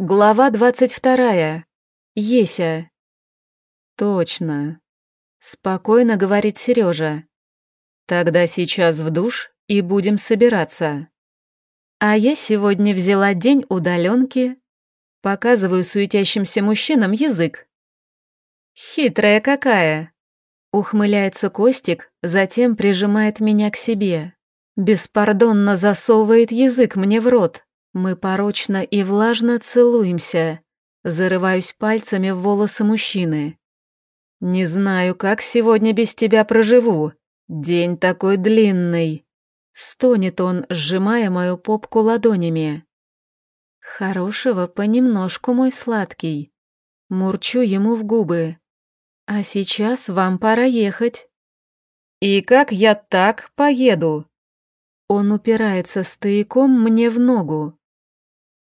Глава двадцать вторая. Еся. Точно. Спокойно говорит Сережа. Тогда сейчас в душ и будем собираться. А я сегодня взяла день удаленки. Показываю суетящимся мужчинам язык. Хитрая какая. Ухмыляется Костик, затем прижимает меня к себе. Беспардонно засовывает язык мне в рот. Мы порочно и влажно целуемся. Зарываюсь пальцами в волосы мужчины. «Не знаю, как сегодня без тебя проживу. День такой длинный». Стонет он, сжимая мою попку ладонями. «Хорошего понемножку, мой сладкий». Мурчу ему в губы. «А сейчас вам пора ехать». «И как я так поеду?» Он упирается стояком мне в ногу.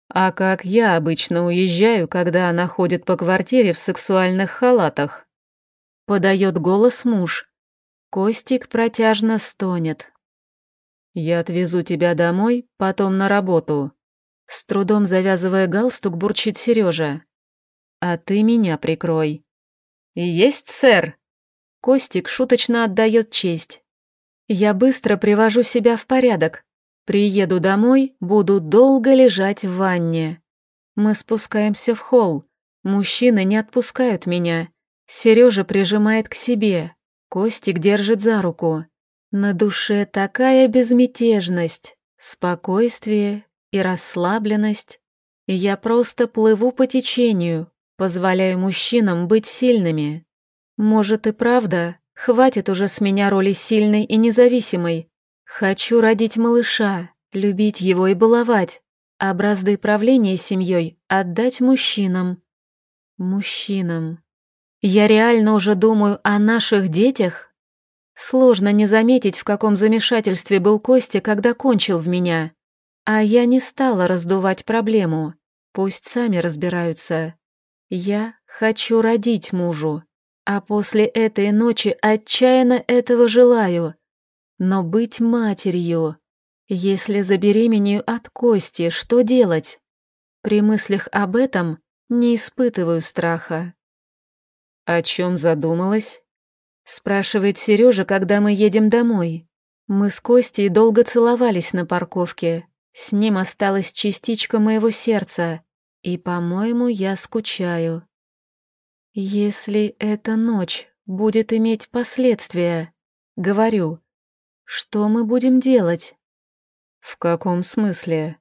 А как я обычно уезжаю, когда она ходит по квартире в сексуальных халатах? Подает голос муж. Костик протяжно стонет. Я отвезу тебя домой, потом на работу. С трудом завязывая галстук, бурчит Сережа. А ты меня прикрой. Есть, сэр. Костик шуточно отдает честь. Я быстро привожу себя в порядок, Приеду домой, буду долго лежать в ванне. Мы спускаемся в холл. Мужчины не отпускают меня. Сережа прижимает к себе. Костик держит за руку. На душе такая безмятежность, спокойствие и расслабленность. Я просто плыву по течению, позволяю мужчинам быть сильными. Может и правда, хватит уже с меня роли сильной и независимой. Хочу родить малыша, любить его и баловать, а бразды правления семьей отдать мужчинам. Мужчинам. Я реально уже думаю о наших детях? Сложно не заметить, в каком замешательстве был Костя, когда кончил в меня. А я не стала раздувать проблему. Пусть сами разбираются. Я хочу родить мужу, а после этой ночи отчаянно этого желаю — но быть матерью... Если забеременею от Кости, что делать? При мыслях об этом не испытываю страха. «О чем задумалась?» Спрашивает Сережа, когда мы едем домой. Мы с Костей долго целовались на парковке. С ним осталась частичка моего сердца, и, по-моему, я скучаю. Если эта ночь будет иметь последствия, говорю, что мы будем делать? В каком смысле?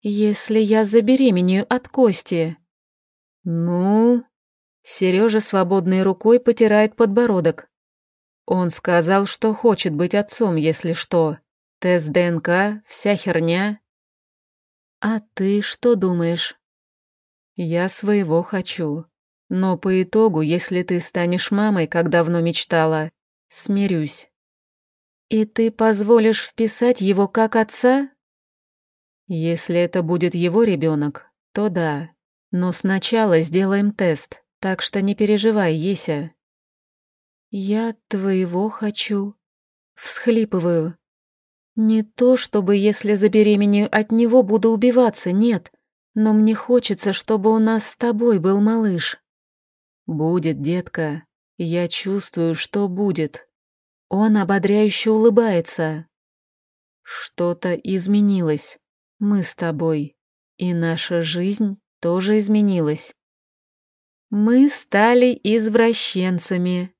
Если я забеременею от Кости. Ну... Сережа свободной рукой потирает подбородок. Он сказал, что хочет быть отцом, если что. Тест ДНК, вся херня. А ты что думаешь? Я своего хочу. Но по итогу, если ты станешь мамой, как давно мечтала, смирюсь. «И ты позволишь вписать его как отца?» «Если это будет его ребенок, то да. Но сначала сделаем тест, так что не переживай, Еся». «Я твоего хочу». Всхлипываю. «Не то, чтобы, если забеременею от него, буду убиваться, нет. Но мне хочется, чтобы у нас с тобой был малыш». «Будет, детка. Я чувствую, что будет». Он ободряюще улыбается. Что-то изменилось. Мы с тобой. И наша жизнь тоже изменилась. Мы стали извращенцами.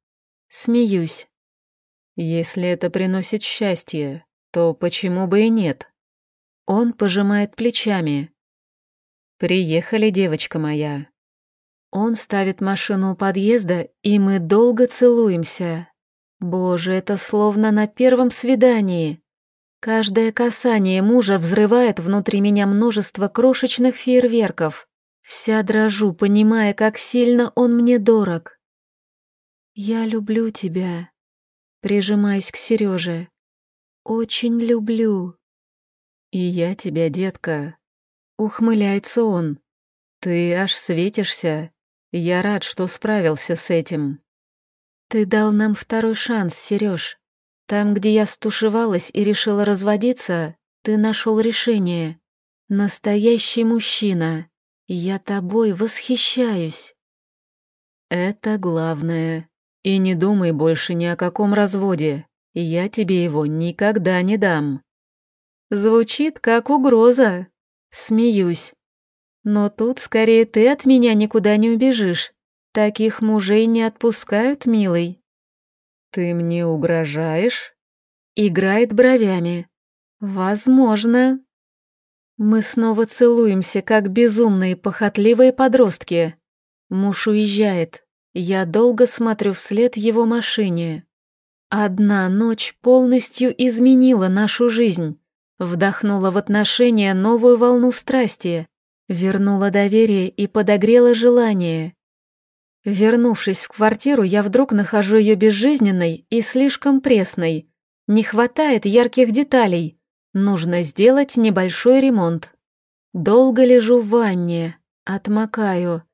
Смеюсь. Если это приносит счастье, то почему бы и нет? Он пожимает плечами. Приехали, девочка моя. Он ставит машину у подъезда, и мы долго целуемся. Боже, это словно на первом свидании. Каждое касание мужа взрывает внутри меня множество крошечных фейерверков. Вся дрожу, понимая, как сильно он мне дорог. «Я люблю тебя», — прижимаюсь к Сереже. «Очень люблю». «И я тебя, детка», — ухмыляется он. «Ты аж светишься. Я рад, что справился с этим». «Ты дал нам второй шанс, Сереж. Там, где я стушевалась и решила разводиться, ты нашел решение. Настоящий мужчина. Я тобой восхищаюсь. Это главное. И не думай больше ни о каком разводе. Я тебе его никогда не дам. Звучит как угроза. Смеюсь. Но тут скорее ты от меня никуда не убежишь. Таких мужей не отпускают, милый. Ты мне угрожаешь? Играет бровями. Возможно. Мы снова целуемся, как безумные похотливые подростки. Муж уезжает. Я долго смотрю вслед его машине. Одна ночь полностью изменила нашу жизнь. Вдохнула в отношения новую волну страсти, вернула доверие и подогрела желание. Вернувшись в квартиру, я вдруг нахожу ее безжизненной и слишком пресной. Не хватает ярких деталей. Нужно сделать небольшой ремонт. Долго лежу в ванне, отмокаю,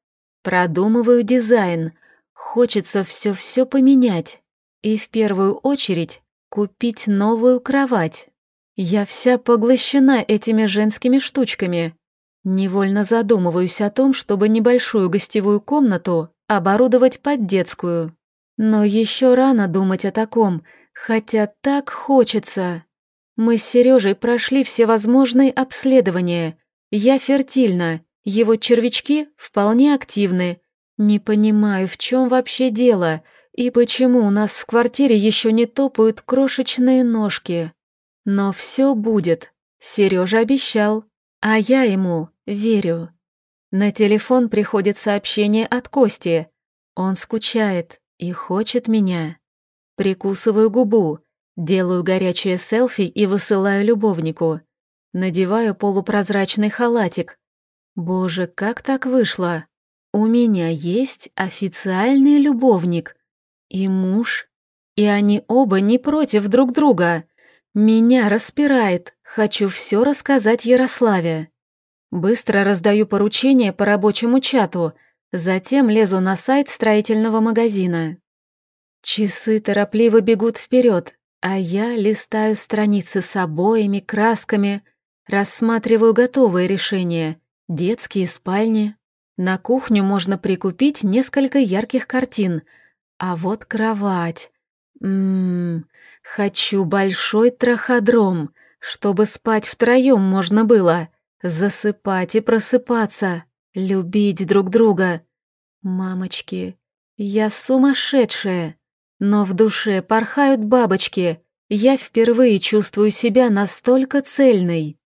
продумываю дизайн. Хочется все-все поменять. И в первую очередь купить новую кровать. Я вся поглощена этими женскими штучками. Невольно задумываюсь о том, чтобы небольшую гостевую комнату оборудовать под детскую. Но еще рано думать о таком, хотя так хочется. Мы с Сережей прошли всевозможные обследования. Я фертильна, его червячки вполне активны. Не понимаю, в чем вообще дело, и почему у нас в квартире еще не топают крошечные ножки. Но все будет. Сережа обещал, а я ему верю. На телефон приходит сообщение от Кости. Он скучает и хочет меня. Прикусываю губу, делаю горячее селфи и высылаю любовнику. Надеваю полупрозрачный халатик. Боже, как так вышло? У меня есть официальный любовник. И муж. И они оба не против друг друга. Меня распирает, хочу все рассказать Ярославе. Быстро раздаю поручения по рабочему чату, затем лезу на сайт строительного магазина. Часы торопливо бегут вперед, а я листаю страницы с обоями, красками, рассматриваю готовые решения, детские спальни. На кухню можно прикупить несколько ярких картин, а вот кровать. Ммм, Хочу большой траходром, чтобы спать втроем можно было, засыпать и просыпаться, любить друг друга. Мамочки, я сумасшедшая, но в душе порхают бабочки, я впервые чувствую себя настолько цельной.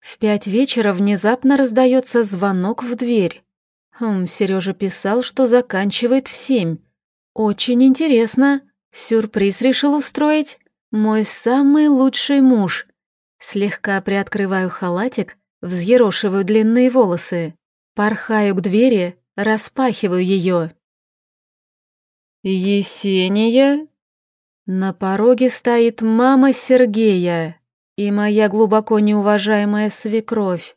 В пять вечера внезапно раздается звонок в дверь. Хм, Сережа писал, что заканчивает в семь. Очень интересно. Сюрприз решил устроить? Мой самый лучший муж. Слегка приоткрываю халатик, взъерошиваю длинные волосы, порхаю к двери, распахиваю ее. «Есения?» На пороге стоит мама Сергея и моя глубоко неуважаемая свекровь.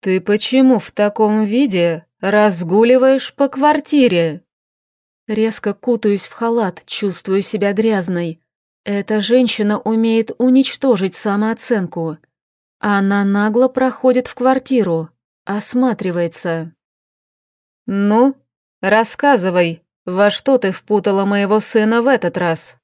«Ты почему в таком виде разгуливаешь по квартире?» Резко кутаюсь в халат, чувствую себя грязной. Эта женщина умеет уничтожить самооценку. Она нагло проходит в квартиру, осматривается. «Ну, рассказывай, во что ты впутала моего сына в этот раз?»